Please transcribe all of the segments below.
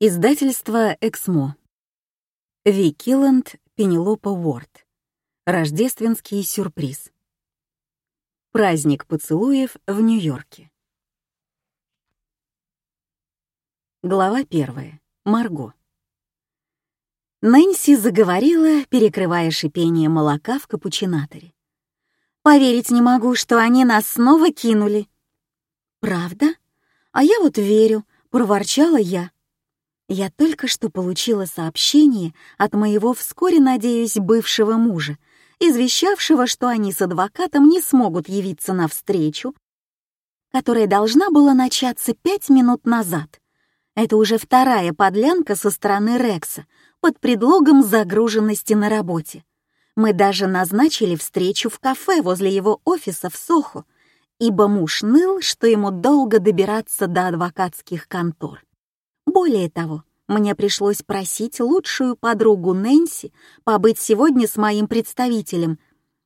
Издательство «Эксмо». Ви Килланд, Пенелопа Уорд. Рождественский сюрприз. Праздник поцелуев в Нью-Йорке. Глава первая. Марго. Нэнси заговорила, перекрывая шипение молока в капучинаторе. «Поверить не могу, что они нас снова кинули». «Правда? А я вот верю», — проворчала я. Я только что получила сообщение от моего вскоре, надеюсь, бывшего мужа, извещавшего, что они с адвокатом не смогут явиться на встречу, которая должна была начаться пять минут назад. Это уже вторая подлянка со стороны Рекса под предлогом загруженности на работе. Мы даже назначили встречу в кафе возле его офиса в Сохо, ибо муж ныл, что ему долго добираться до адвокатских контор. Более того, мне пришлось просить лучшую подругу Нэнси побыть сегодня с моим представителем,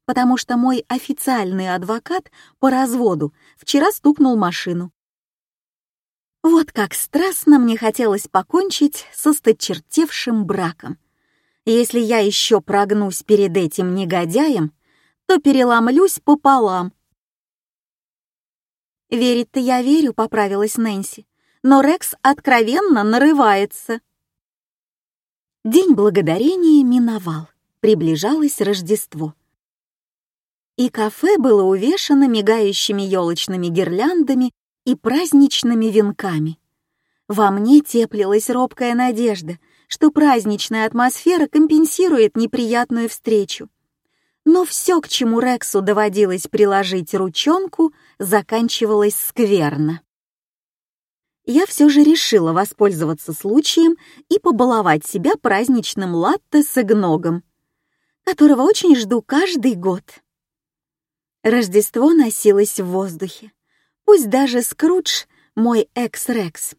потому что мой официальный адвокат по разводу вчера стукнул машину. Вот как страстно мне хотелось покончить со сточертевшим браком. Если я еще прогнусь перед этим негодяем, то переломлюсь пополам. «Верить-то я верю», — поправилась Нэнси но Рекс откровенно нарывается. День благодарения миновал, приближалось Рождество. И кафе было увешано мигающими елочными гирляндами и праздничными венками. Во мне теплилась робкая надежда, что праздничная атмосфера компенсирует неприятную встречу. Но все, к чему Рексу доводилось приложить ручонку, заканчивалось скверно я все же решила воспользоваться случаем и побаловать себя праздничным латте с игногом, которого очень жду каждый год. Рождество носилось в воздухе. Пусть даже Скрудж, мой экс-рекс,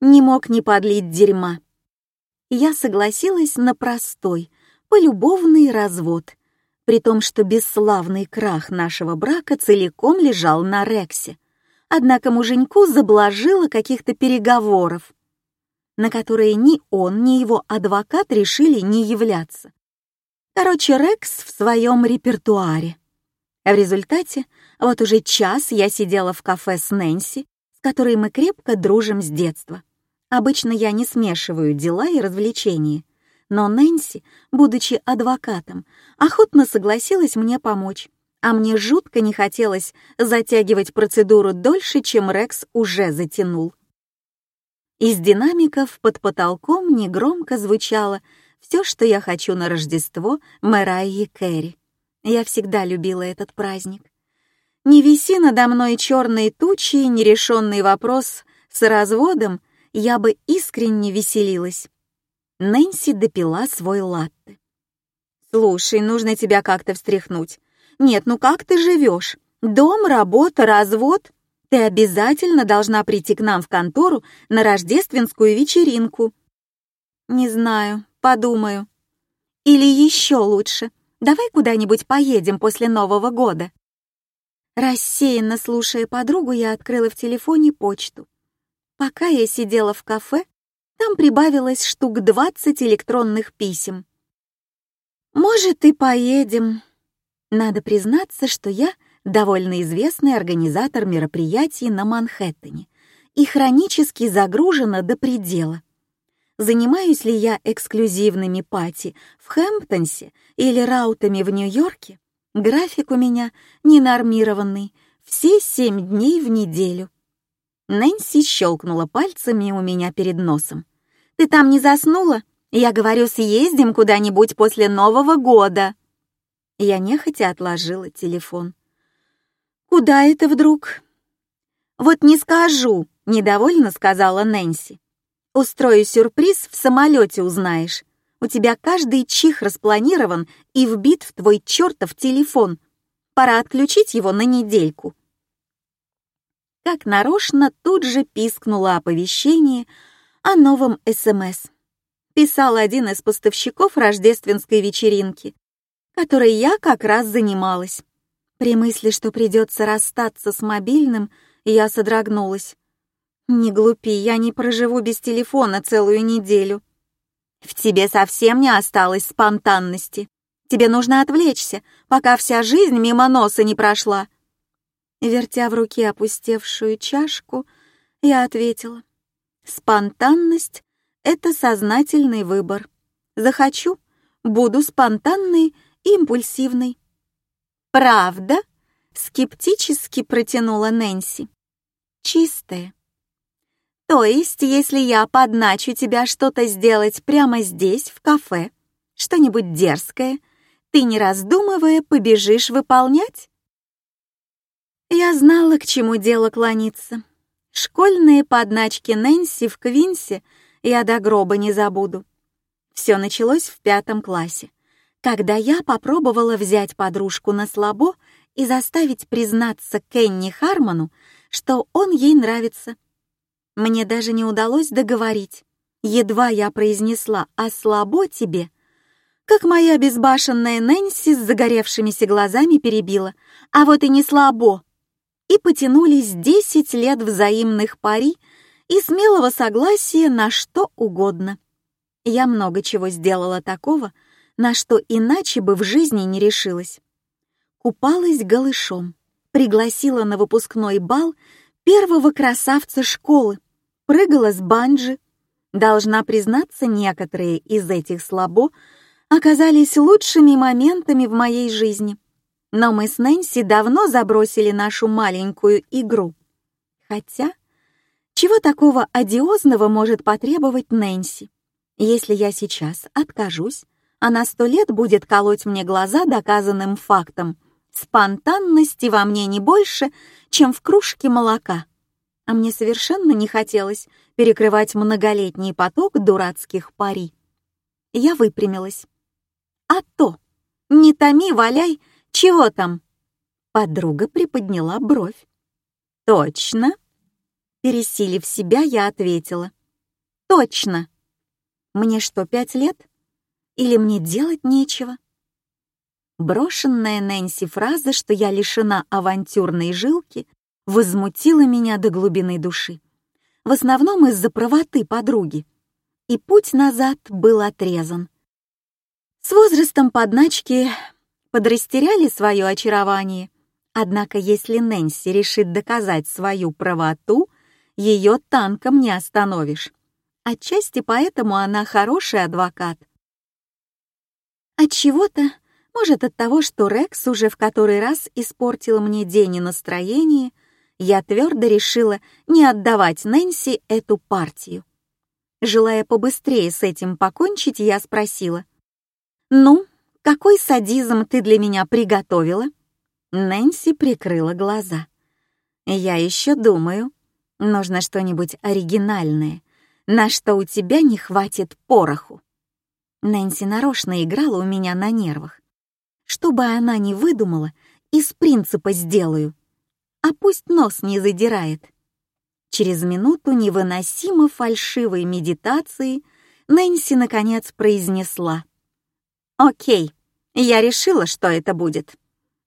не мог не подлить дерьма. Я согласилась на простой, полюбовный развод, при том, что бесславный крах нашего брака целиком лежал на Рексе, Однако муженьку заблажило каких-то переговоров, на которые ни он, ни его адвокат решили не являться. Короче, Рекс в своем репертуаре. В результате вот уже час я сидела в кафе с Нэнси, с которой мы крепко дружим с детства. Обычно я не смешиваю дела и развлечения, но Нэнси, будучи адвокатом, охотно согласилась мне помочь а мне жутко не хотелось затягивать процедуру дольше, чем Рекс уже затянул. Из динамиков под потолком негромко звучало все, что я хочу на Рождество Мэрайи Кэрри. Я всегда любила этот праздник. Не виси надо мной черные тучи, нерешенный вопрос с разводом, я бы искренне веселилась. Нэнси допила свой латте. «Слушай, нужно тебя как-то встряхнуть. Нет, ну как ты живешь? Дом, работа, развод? Ты обязательно должна прийти к нам в контору на рождественскую вечеринку. Не знаю, подумаю. Или еще лучше, давай куда-нибудь поедем после Нового года. Рассеянно слушая подругу, я открыла в телефоне почту. Пока я сидела в кафе, там прибавилось штук 20 электронных писем. «Может, и поедем», надо признаться, что я довольно известный организатор мероприятий на Манхэттене и хронически загружена до предела. Занимаюсь ли я эксклюзивными пати в Хэмптонсе или раутами в Нью-Йорке? График у меня ненормированный, все семь дней в неделю. Нэнси щелкнула пальцами у меня перед носом. «Ты там не заснула? Я говорю, съездим куда-нибудь после Нового года». Я нехотя отложила телефон. «Куда это вдруг?» «Вот не скажу», — недовольно сказала Нэнси. «Устрою сюрприз, в самолете узнаешь. У тебя каждый чих распланирован и вбит в твой чертов телефон. Пора отключить его на недельку». Как нарочно тут же пискнуло оповещение о новом СМС. Писал один из поставщиков рождественской вечеринки которой я как раз занималась. При мысли, что придется расстаться с мобильным, я содрогнулась. Не глупи, я не проживу без телефона целую неделю. В тебе совсем не осталось спонтанности. Тебе нужно отвлечься, пока вся жизнь мимо носа не прошла. Вертя в руке опустевшую чашку, я ответила. Спонтанность — это сознательный выбор. Захочу — буду спонтанной и импульсивной. «Правда?» — скептически протянула Нэнси. «Чистая. То есть, если я подначу тебя что-то сделать прямо здесь, в кафе, что-нибудь дерзкое, ты, не раздумывая, побежишь выполнять? Я знала, к чему дело клонится. Школьные подначки Нэнси в Квинсе я до гроба не забуду. Все началось в пятом классе, когда я попробовала взять подружку на слабо и заставить признаться Кенни Хармону, что он ей нравится — мне даже не удалось договорить. Едва я произнесла «а слабо тебе», как моя безбашенная Нэнси с загоревшимися глазами перебила «а вот и не слабо». И потянулись десять лет взаимных пари и смелого согласия на что угодно. Я много чего сделала такого, на что иначе бы в жизни не решилась. Купалась голышом, пригласила на выпускной бал первого красавца школы, прыгала с банджи. Должна признаться, некоторые из этих слабо оказались лучшими моментами в моей жизни. Но мы с Нэнси давно забросили нашу маленькую игру. Хотя, чего такого одиозного может потребовать Нэнси? Если я сейчас откажусь, она сто лет будет колоть мне глаза доказанным фактом. Спонтанности во мне не больше, чем в кружке молока а мне совершенно не хотелось перекрывать многолетний поток дурацких пари. Я выпрямилась. «А то! Не томи, валяй! Чего там?» Подруга приподняла бровь. «Точно?» Пересилив себя, я ответила. «Точно! Мне что, пять лет? Или мне делать нечего?» Брошенная Нэнси фраза, что я лишена авантюрной жилки, возмутила меня до глубины души. В основном из-за правоты подруги. И путь назад был отрезан. С возрастом подначки подрастеряли свое очарование. Однако если Нэнси решит доказать свою правоту, ее танком не остановишь. Отчасти поэтому она хороший адвокат. От чего-то, может от того, что Рекс уже в который раз испортил мне день и настроение, я твердо решила не отдавать Нэнси эту партию. Желая побыстрее с этим покончить, я спросила. «Ну, какой садизм ты для меня приготовила?» Нэнси прикрыла глаза. «Я еще думаю. Нужно что-нибудь оригинальное, на что у тебя не хватит пороху». Нэнси нарочно играла у меня на нервах. Что бы она ни выдумала, из принципа сделаю — а пусть нос не задирает. Через минуту невыносимо фальшивой медитации Нэнси наконец произнесла. «Окей, я решила, что это будет.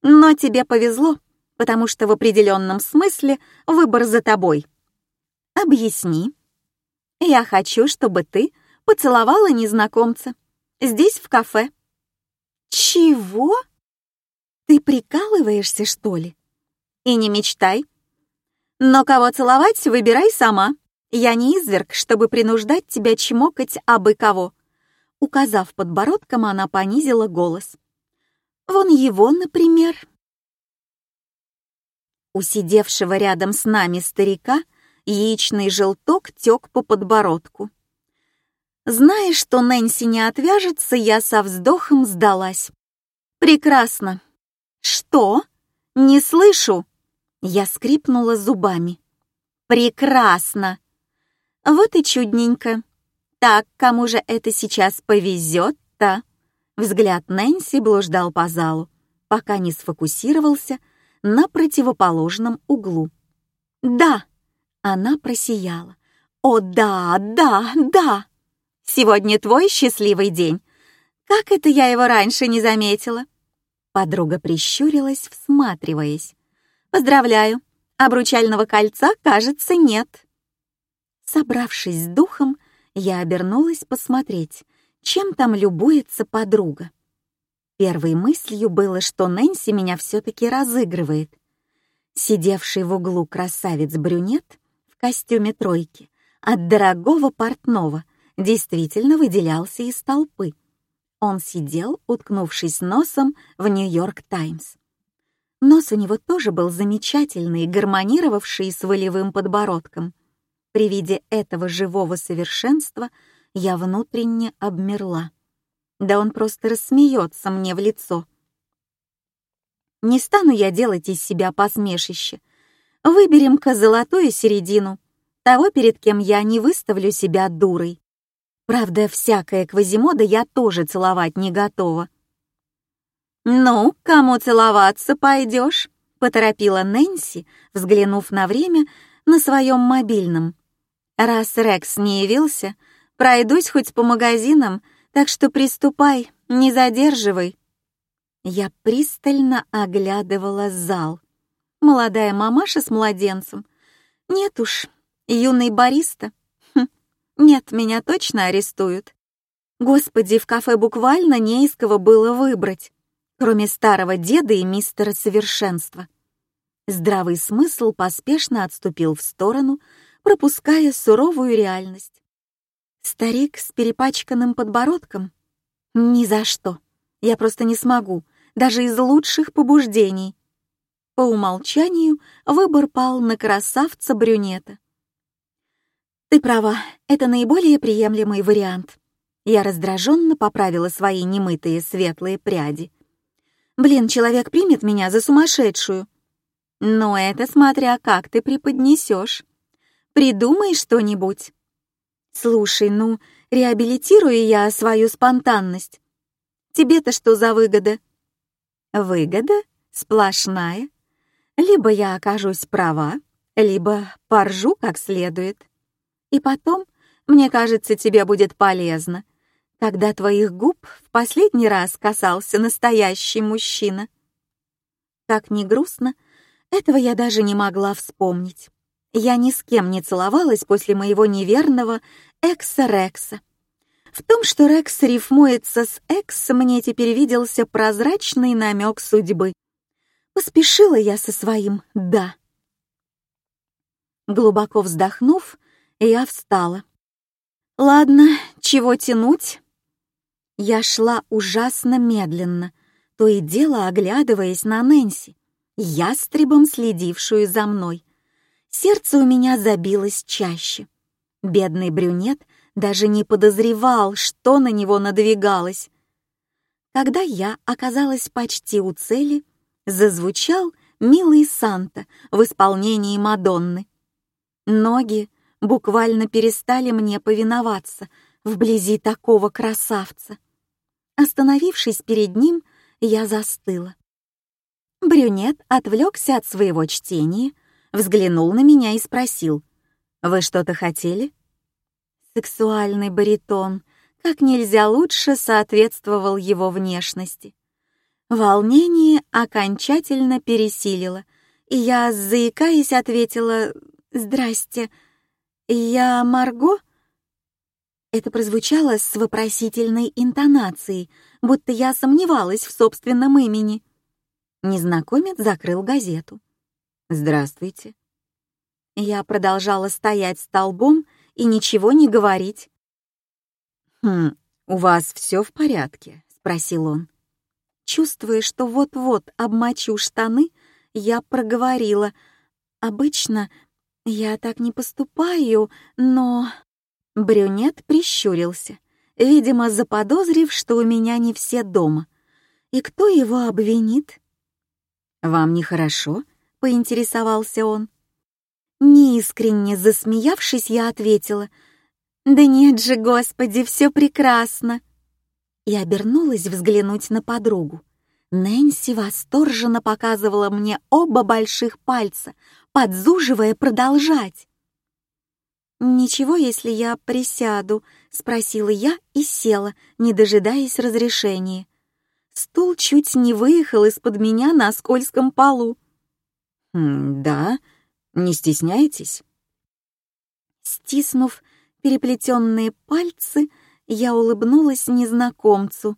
Но тебе повезло, потому что в определенном смысле выбор за тобой. Объясни. Я хочу, чтобы ты поцеловала незнакомца. Здесь, в кафе». «Чего? Ты прикалываешься, что ли?» и не мечтай. Но кого целовать, выбирай сама. Я не изверг, чтобы принуждать тебя чмокать абы кого. Указав подбородком, она понизила голос. Вон его, например. У сидевшего рядом с нами старика яичный желток тек по подбородку. Зная, что Нэнси не отвяжется, я со вздохом сдалась. «Прекрасно». «Что? Не слышу». Я скрипнула зубами. «Прекрасно! Вот и чудненько. Так, кому же это сейчас повезет-то?» Взгляд Нэнси блуждал по залу, пока не сфокусировался на противоположном углу. «Да!» — она просияла. «О, да, да, да! Сегодня твой счастливый день. Как это я его раньше не заметила?» Подруга прищурилась, всматриваясь. Поздравляю, обручального кольца, кажется, нет. Собравшись с духом, я обернулась посмотреть, чем там любуется подруга. Первой мыслью было, что Нэнси меня все-таки разыгрывает. Сидевший в углу красавец-брюнет в костюме тройки от дорогого портного действительно выделялся из толпы. Он сидел, уткнувшись носом в «Нью-Йорк Таймс». Нос у него тоже был замечательный, гармонировавший с волевым подбородком. При виде этого живого совершенства я внутренне обмерла. Да он просто рассмеется мне в лицо. Не стану я делать из себя посмешище. Выберем-ка золотую середину, того, перед кем я не выставлю себя дурой. Правда, всякое Квазимода я тоже целовать не готова. «Ну, кому целоваться пойдешь?» — поторопила Нэнси, взглянув на время на своем мобильном. «Раз Рекс не явился, пройдусь хоть по магазинам, так что приступай, не задерживай». Я пристально оглядывала зал. Молодая мамаша с младенцем. Нет уж, юный бариста. Нет, меня точно арестуют. Господи, в кафе буквально не из кого было выбрать кроме старого деда и мистера Совершенства. Здравый смысл поспешно отступил в сторону, пропуская суровую реальность. Старик с перепачканным подбородком? Ни за что. Я просто не смогу, даже из лучших побуждений. По умолчанию выбор пал на красавца-брюнета. Ты права, это наиболее приемлемый вариант. Я раздраженно поправила свои немытые светлые пряди. Блин, человек примет меня за сумасшедшую. Но это смотря как ты преподнесешь. Придумай что-нибудь. Слушай, ну, реабилитирую я свою спонтанность. Тебе-то что за выгода? Выгода сплошная. Либо я окажусь права, либо поржу как следует. И потом, мне кажется, тебе будет полезно — когда твоих губ в последний раз касался настоящий мужчина. Как ни грустно, этого я даже не могла вспомнить. Я ни с кем не целовалась после моего неверного экса-рекса. В том, что Рекс рифмуется с «экс», мне теперь виделся прозрачный намек судьбы. Поспешила я со своим «да». Глубоко вздохнув, я встала. Ладно, чего тянуть? Я шла ужасно медленно, то и дело оглядываясь на Нэнси, ястребом следившую за мной. Сердце у меня забилось чаще. Бедный брюнет даже не подозревал, что на него надвигалось. Когда я оказалась почти у цели, зазвучал «Милый Санта» в исполнении Мадонны. Ноги буквально перестали мне повиноваться вблизи такого красавца. Остановившись перед ним, я застыла. Брюнет отвлекся от своего чтения, взглянул на меня и спросил, «Вы что-то хотели?» Сексуальный баритон как нельзя лучше соответствовал его внешности. Волнение окончательно пересилило, и я, заикаясь, ответила «Здрасте, я Марго?» Это прозвучало с вопросительной интонацией, будто я сомневалась в собственном имени. Незнакомец закрыл газету. «Здравствуйте». Я продолжала стоять столбом и ничего не говорить. «Хм, у вас все в порядке?» — спросил он. Чувствуя, что вот-вот обмочу штаны, я проговорила. «Обычно я так не поступаю, но...» Брюнет прищурился, видимо, заподозрив, что у меня не все дома. И кто его обвинит? «Вам нехорошо?» — поинтересовался он. Неискренне засмеявшись, я ответила. «Да нет же, Господи, все прекрасно!» И обернулась взглянуть на подругу. Нэнси восторженно показывала мне оба больших пальца, подзуживая продолжать. «Ничего, если я присяду?» — спросила я и села, не дожидаясь разрешения. Стул чуть не выехал из-под меня на скользком полу. «Да, не стесняйтесь». Стиснув переплетенные пальцы, я улыбнулась незнакомцу.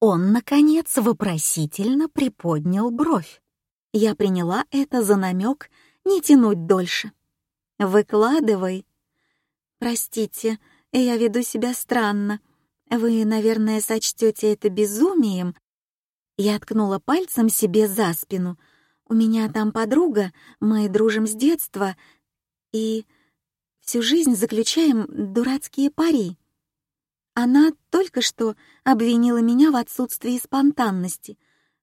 Он, наконец, вопросительно приподнял бровь. Я приняла это за намек не тянуть дольше. «Выкладывай». «Простите, я веду себя странно. Вы, наверное, сочтете это безумием». Я ткнула пальцем себе за спину. «У меня там подруга, мы дружим с детства, и всю жизнь заключаем дурацкие пари. Она только что обвинила меня в отсутствии спонтанности.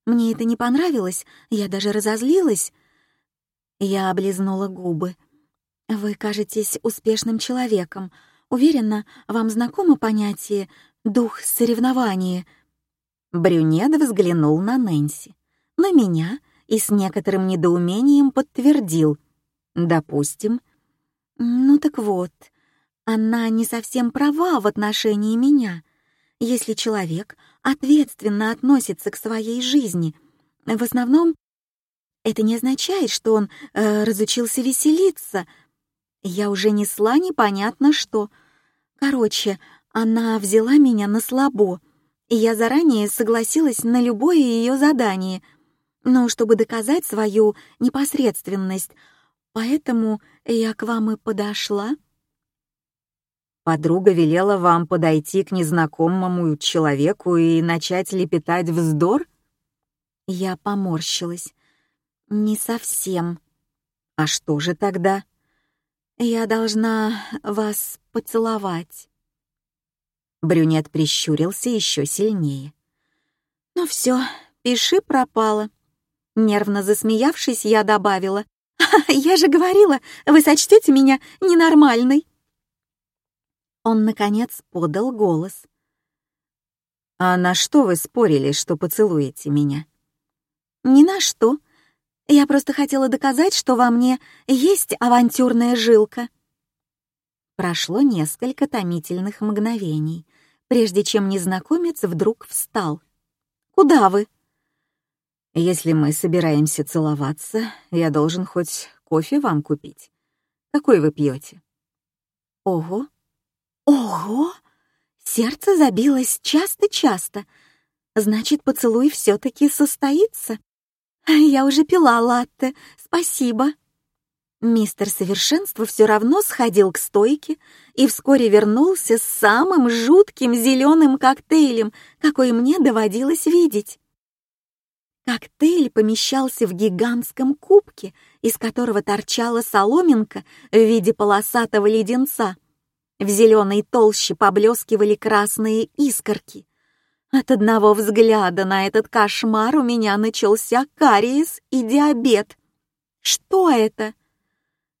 Мне это не понравилось, я даже разозлилась. Я облизнула губы. «Вы кажетесь успешным человеком. Уверена, вам знакомо понятие «дух соревнования». Брюнет взглянул на Нэнси, на меня и с некоторым недоумением подтвердил. «Допустим». «Ну так вот, она не совсем права в отношении меня. Если человек ответственно относится к своей жизни, в основном это не означает, что он э, разучился веселиться. Я уже несла непонятно что. Короче, она взяла меня на слабо, и я заранее согласилась на любое ее задание, но чтобы доказать свою непосредственность, поэтому я к вам и подошла. Подруга велела вам подойти к незнакомому человеку и начать лепетать вздор? Я поморщилась. Не совсем. А что же тогда? Я должна вас поцеловать. Брюнет прищурился еще сильнее. Ну все, пиши пропало. Нервно засмеявшись, я добавила. «Я же говорила, вы сочтете меня ненормальной». Он, наконец, подал голос. «А на что вы спорили, что поцелуете меня?» «Ни на что. Я просто хотела доказать, что во мне есть авантюрная жилка». Прошло несколько томительных мгновений, прежде чем незнакомец вдруг встал. «Куда вы?» «Если мы собираемся целоваться, я должен хоть кофе вам купить. Какой вы пьете?» «Ого, Ого! Сердце забилось часто-часто. Значит, поцелуй все-таки состоится. Я уже пила латте, спасибо. Мистер Совершенство все равно сходил к стойке и вскоре вернулся с самым жутким зеленым коктейлем, какой мне доводилось видеть. Коктейль помещался в гигантском кубке, из которого торчала соломинка в виде полосатого леденца — в зеленой толще поблескивали красные искорки. От одного взгляда на этот кошмар у меня начался кариес и диабет. Что это?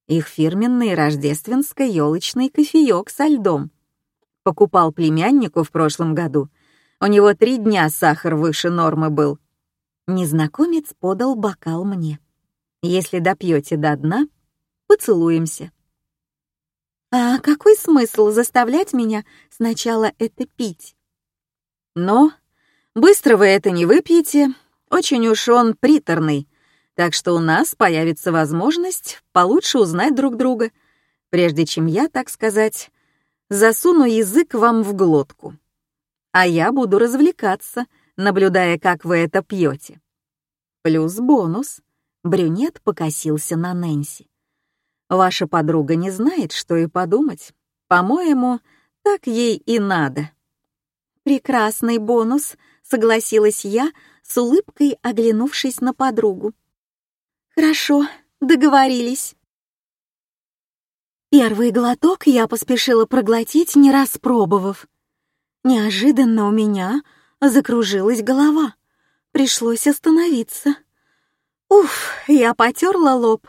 Их фирменный рождественско-елочный кофеек со льдом. Покупал племяннику в прошлом году. У него три дня сахар выше нормы был. Незнакомец подал бокал мне. Если допьете до дна, поцелуемся. А какой смысл заставлять меня сначала это пить? Но быстро вы это не выпьете, очень уж он приторный, так что у нас появится возможность получше узнать друг друга, прежде чем я, так сказать, засуну язык вам в глотку. А я буду развлекаться, наблюдая, как вы это пьете. Плюс бонус. Брюнет покосился на Нэнси. Ваша подруга не знает, что и подумать. По-моему, так ей и надо. Прекрасный бонус, согласилась я, с улыбкой оглянувшись на подругу. Хорошо, договорились. Первый глоток я поспешила проглотить, не распробовав. Неожиданно у меня закружилась голова. Пришлось остановиться. Уф, я потерла лоб.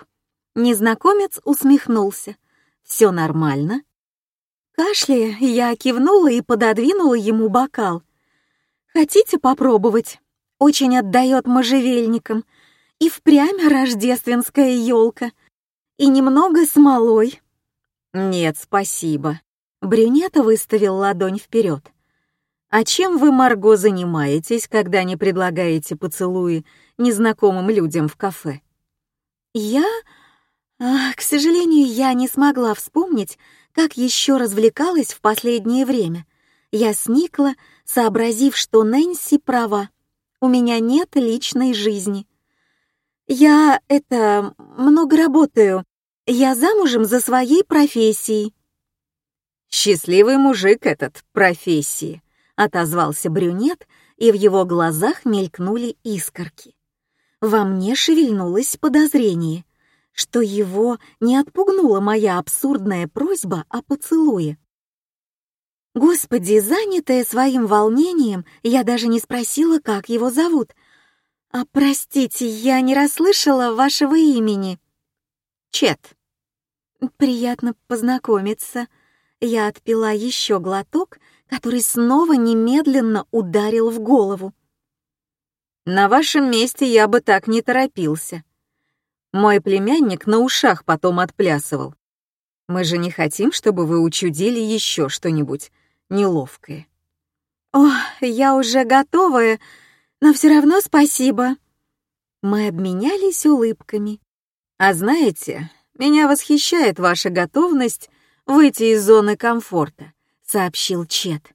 Незнакомец усмехнулся. «Все нормально?» Кашляя, я кивнула и пододвинула ему бокал. «Хотите попробовать? Очень отдает можжевельникам. И впрямь рождественская елка. И немного смолой». «Нет, спасибо». Брюнета выставил ладонь вперед. «А чем вы, Марго, занимаетесь, когда не предлагаете поцелуи незнакомым людям в кафе?» «Я А, к сожалению, я не смогла вспомнить, как еще развлекалась в последнее время. Я сникла, сообразив, что Нэнси права. У меня нет личной жизни. Я, это, много работаю. Я замужем за своей профессией. «Счастливый мужик этот, профессии», — отозвался брюнет, и в его глазах мелькнули искорки. Во мне шевельнулось подозрение, что его не отпугнула моя абсурдная просьба о поцелуе. Господи, занятая своим волнением, я даже не спросила, как его зовут. «А простите, я не расслышала вашего имени». «Чет». «Приятно познакомиться», я отпила еще глоток, который снова немедленно ударил в голову. «На вашем месте я бы так не торопился. Мой племянник на ушах потом отплясывал. Мы же не хотим, чтобы вы учудили еще что-нибудь неловкое». «О, я уже готовая, но все равно спасибо». Мы обменялись улыбками. «А знаете, меня восхищает ваша готовность выйти из зоны комфорта», — сообщил Чет.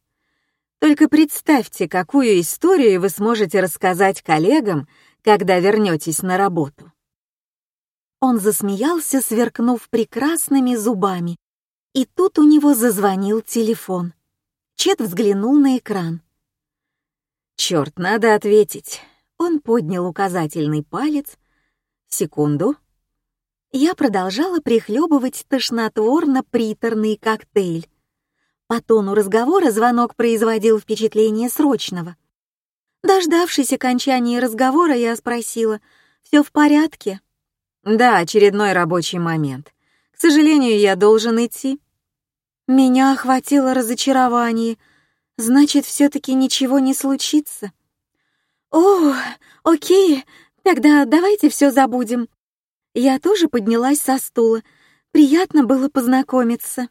«Только представьте, какую историю вы сможете рассказать коллегам, когда вернетесь на работу». Он засмеялся, сверкнув прекрасными зубами, и тут у него зазвонил телефон. Чет взглянул на экран. «Черт, надо ответить». Он поднял указательный палец. «Секунду». Я продолжала прихлебывать тошнотворно-приторный коктейль. По тону разговора звонок производил впечатление срочного. Дождавшись окончания разговора, я спросила, «Все в порядке?» «Да, очередной рабочий момент. К сожалению, я должен идти». Меня охватило разочарование. Значит, все-таки ничего не случится. «О, окей, тогда давайте все забудем. Я тоже поднялась со стула. Приятно было познакомиться.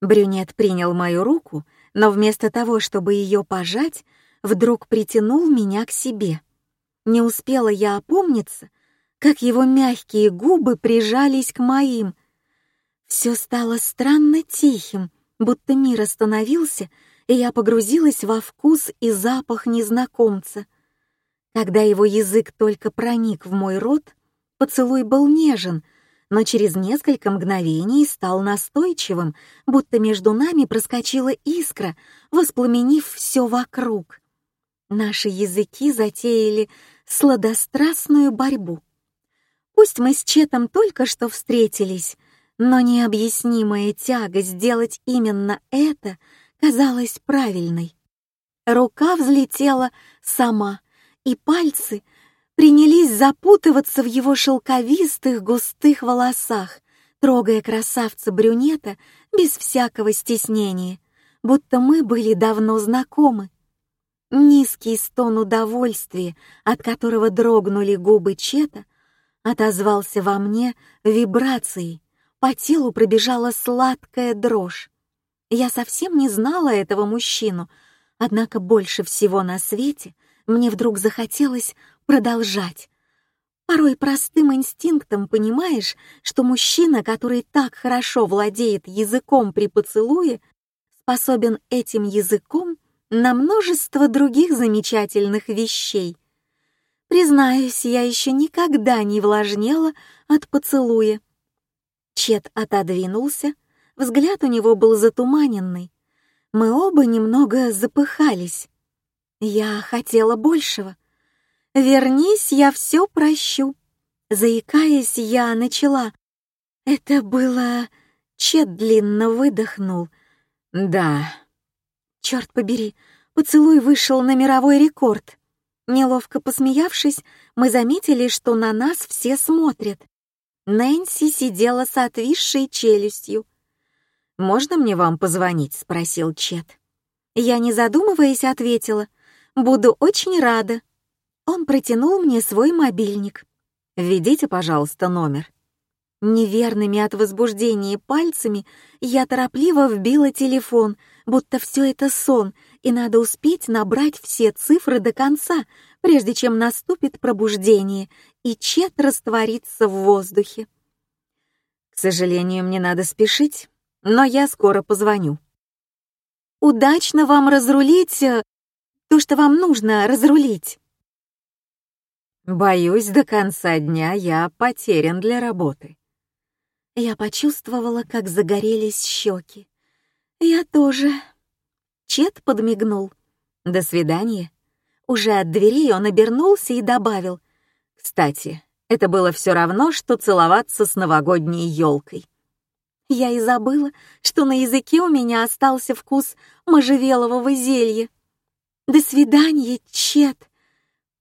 Брюнет принял мою руку, но вместо того, чтобы ее пожать, вдруг притянул меня к себе. Не успела я опомниться, как его мягкие губы прижались к моим. Все стало странно тихим, будто мир остановился, и я погрузилась во вкус и запах незнакомца. Когда его язык только проник в мой рот, Поцелуй был нежен, но через несколько мгновений стал настойчивым, будто между нами проскочила искра, воспламенив все вокруг. Наши языки затеяли сладострастную борьбу. Пусть мы с Четом только что встретились, но необъяснимая тяга сделать именно это казалась правильной. Рука взлетела сама, и пальцы — принялись запутываться в его шелковистых густых волосах, трогая красавца-брюнета без всякого стеснения, будто мы были давно знакомы. Низкий стон удовольствия, от которого дрогнули губы Чета, отозвался во мне вибрацией, по телу пробежала сладкая дрожь. Я совсем не знала этого мужчину, однако больше всего на свете мне вдруг захотелось продолжать. Порой простым инстинктом понимаешь, что мужчина, который так хорошо владеет языком при поцелуе, способен этим языком на множество других замечательных вещей. Признаюсь, я еще никогда не влажнела от поцелуя. Чет отодвинулся, взгляд у него был затуманенный. Мы оба немного запыхались. Я хотела большего — «Вернись, я все прощу». Заикаясь, я начала. Это было... Чет длинно выдохнул. «Да». Черт побери, поцелуй вышел на мировой рекорд. Неловко посмеявшись, мы заметили, что на нас все смотрят. Нэнси сидела с отвисшей челюстью. «Можно мне вам позвонить?» — спросил Чет. Я, не задумываясь, ответила. «Буду очень рада». Он протянул мне свой мобильник. «Введите, пожалуйста, номер». Неверными от возбуждения пальцами я торопливо вбила телефон, будто все это сон, и надо успеть набрать все цифры до конца, прежде чем наступит пробуждение, и чет растворится в воздухе. К сожалению, мне надо спешить, но я скоро позвоню. Удачно вам разрулить э, то, что вам нужно разрулить. Боюсь, до конца дня я потерян для работы. Я почувствовала, как загорелись щеки. Я тоже. Чет подмигнул. До свидания. Уже от дверей он обернулся и добавил. Кстати, это было все равно, что целоваться с новогодней елкой. Я и забыла, что на языке у меня остался вкус можжевелового зелья. «До свидания, Чет!»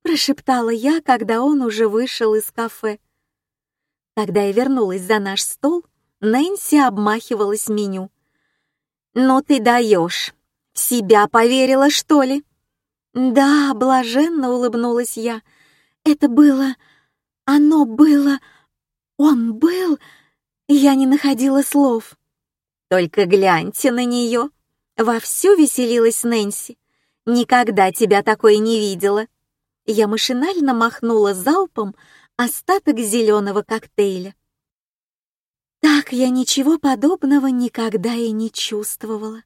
прошептала я, когда он уже вышел из кафе. Когда я вернулась за наш стол, Нэнси обмахивалась меню. «Ну ты даешь! В себя поверила, что ли?» «Да», — блаженно улыбнулась я. «Это было... Оно было... Он был...» Я не находила слов. «Только гляньте на нее!» Вовсю веселилась Нэнси. «Никогда тебя такой не видела!» я машинально махнула залпом остаток зеленого коктейля. Так я ничего подобного никогда и не чувствовала.